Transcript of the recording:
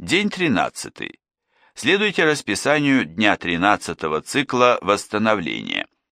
День 13. Следуйте расписанию дня 13 цикла восстановления.